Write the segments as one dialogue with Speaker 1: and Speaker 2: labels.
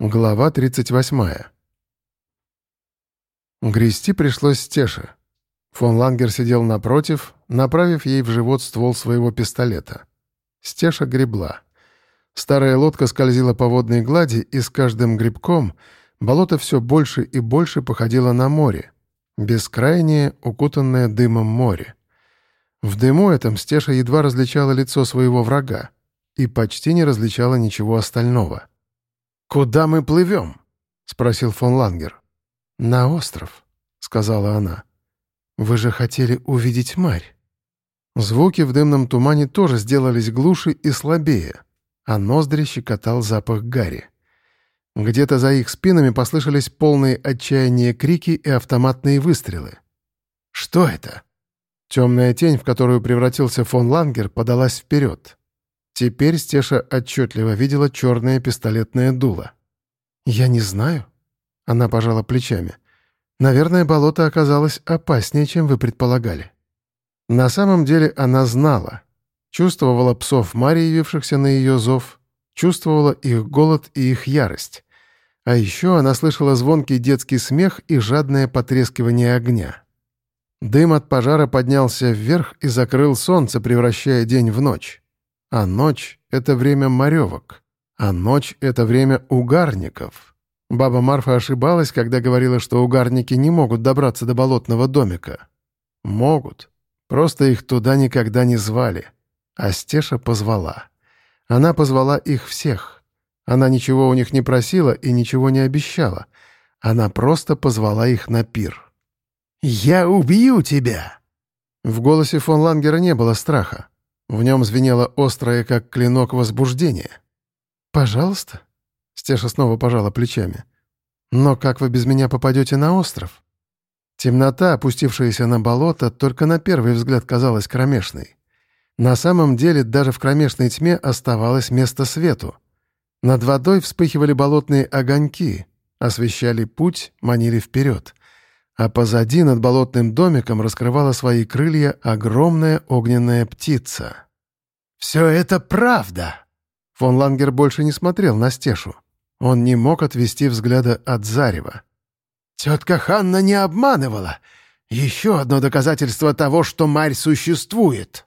Speaker 1: Глава 38. Грести пришлось Стеше. Фон Лангер сидел напротив, направив ей в живот ствол своего пистолета. Стеша гребла. Старая лодка скользила по водной глади, и с каждым грибком болото все больше и больше походило на море. Бескрайнее, укутанное дымом море. В дыму этом Стеша едва различала лицо своего врага и почти не различала ничего остального. «Куда мы плывем?» — спросил фон Лангер. «На остров», — сказала она. «Вы же хотели увидеть Марь». Звуки в дымном тумане тоже сделались глуше и слабее, а ноздри щекотал запах гари. Где-то за их спинами послышались полные отчаяния крики и автоматные выстрелы. «Что это?» Темная тень, в которую превратился фон Лангер, подалась вперед. Теперь Стеша отчетливо видела черное пистолетное дуло. «Я не знаю». Она пожала плечами. «Наверное, болото оказалось опаснее, чем вы предполагали». На самом деле она знала. Чувствовала псов Марии, явившихся на ее зов, чувствовала их голод и их ярость. А еще она слышала звонкий детский смех и жадное потрескивание огня. Дым от пожара поднялся вверх и закрыл солнце, превращая день в ночь. А ночь — это время моревок. А ночь — это время угарников. Баба Марфа ошибалась, когда говорила, что угарники не могут добраться до болотного домика. Могут. Просто их туда никогда не звали. А Стеша позвала. Она позвала их всех. Она ничего у них не просила и ничего не обещала. Она просто позвала их на пир. «Я убью тебя!» В голосе фон Лангера не было страха. В нем звенело острое, как клинок, возбуждение. «Пожалуйста?» Стеша снова пожала плечами. «Но как вы без меня попадете на остров?» Темнота, опустившаяся на болото, только на первый взгляд казалась кромешной. На самом деле даже в кромешной тьме оставалось место свету. Над водой вспыхивали болотные огоньки, освещали путь, манили вперед а позади над болотным домиком раскрывала свои крылья огромная огненная птица. «Все это правда!» Фон Лангер больше не смотрел на Стешу. Он не мог отвести взгляда от Зарева. «Тетка Ханна не обманывала. Еще одно доказательство того, что Марь существует».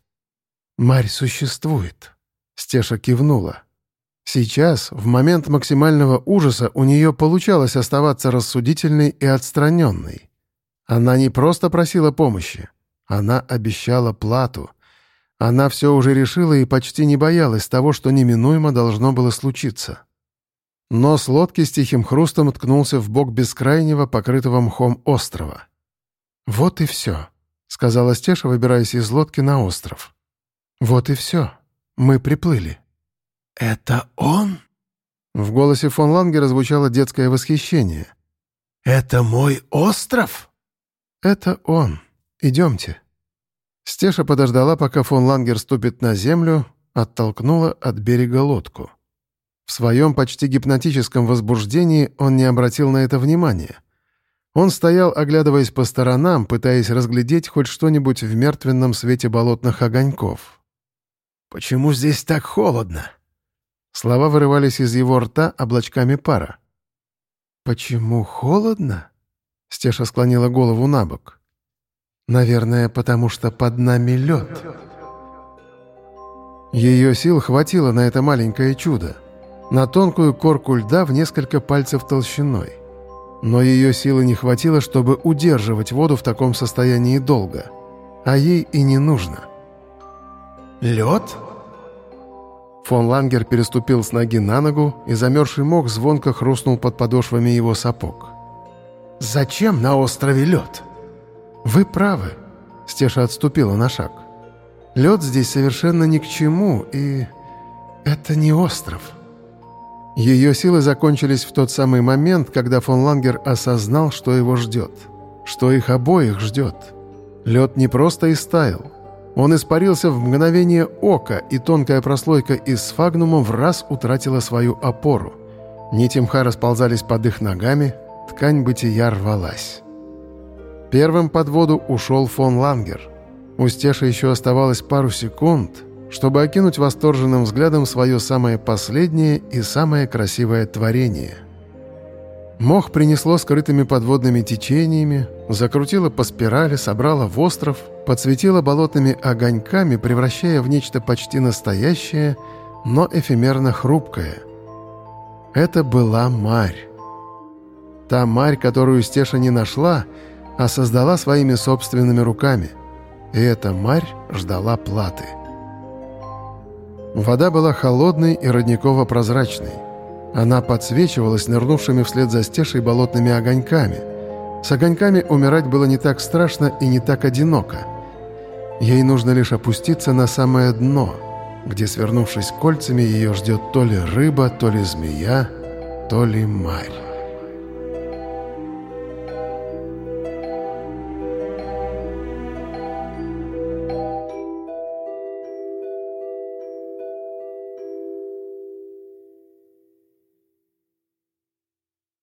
Speaker 1: «Марь существует», — Стеша кивнула. Сейчас, в момент максимального ужаса, у нее получалось оставаться рассудительной и отстраненной. Она не просто просила помощи. Она обещала плату. Она все уже решила и почти не боялась того, что неминуемо должно было случиться. Нос лодки с тихим хрустом ткнулся в бок бескрайнего, покрытого мхом острова. «Вот и все», — сказала Стеша, выбираясь из лодки на остров. «Вот и все. Мы приплыли».
Speaker 2: «Это он?»
Speaker 1: В голосе фон Лангера звучало детское восхищение.
Speaker 2: «Это мой остров?»
Speaker 1: «Это он. Идемте». Стеша подождала, пока фон Лангер ступит на землю, оттолкнула от берега лодку. В своем почти гипнотическом возбуждении он не обратил на это внимания. Он стоял, оглядываясь по сторонам, пытаясь разглядеть хоть что-нибудь в мертвенном свете болотных огоньков.
Speaker 2: «Почему здесь так холодно?»
Speaker 1: Слова вырывались из его рта облачками пара. «Почему холодно?» Стеша склонила голову на бок. «Наверное, потому что под нами лед». Ее сил хватило на это маленькое чудо. На тонкую корку льда в несколько пальцев толщиной. Но ее силы не хватило, чтобы удерживать воду в таком состоянии долго. А ей и не нужно.
Speaker 2: «Лед?»
Speaker 1: Фон Лангер переступил с ноги на ногу, и замерзший мох звонко хрустнул под подошвами его сапог.
Speaker 2: Зачем на острове лед?»
Speaker 1: «Вы правы», — Стеша отступила на шаг. «Лед здесь совершенно ни к чему, и... это не остров». Ее силы закончились в тот самый момент, когда фон Лангер осознал, что его ждет. Что их обоих ждет. Лед не просто истаял. Он испарился в мгновение ока, и тонкая прослойка из сфагнума в раз утратила свою опору. Нити мха расползались под их ногами, ткань бытия рвалась. Первым под воду ушел фон Лангер. У Стеши еще оставалось пару секунд, чтобы окинуть восторженным взглядом свое самое последнее и самое красивое творение — Мох принесло скрытыми подводными течениями, закрутило по спирали, собрало в остров, подсветило болотными огоньками, превращая в нечто почти настоящее, но эфемерно хрупкое. Это была Марь. Та Марь, которую Стеша не нашла, а создала своими собственными руками. И эта Марь ждала платы. Вода была холодной и родниково-прозрачной. Она подсвечивалась нырнувшими вслед за стешей болотными огоньками. С огоньками умирать было не так страшно и не так одиноко. Ей нужно лишь опуститься на самое дно, где, свернувшись кольцами, ее ждет то ли рыба, то ли змея, то ли марь.